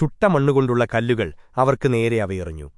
ചുട്ട മണ്ണുകൊണ്ടുള്ള കല്ലുകൾ അവർക്ക് നേരെ അവയെറിഞ്ഞു.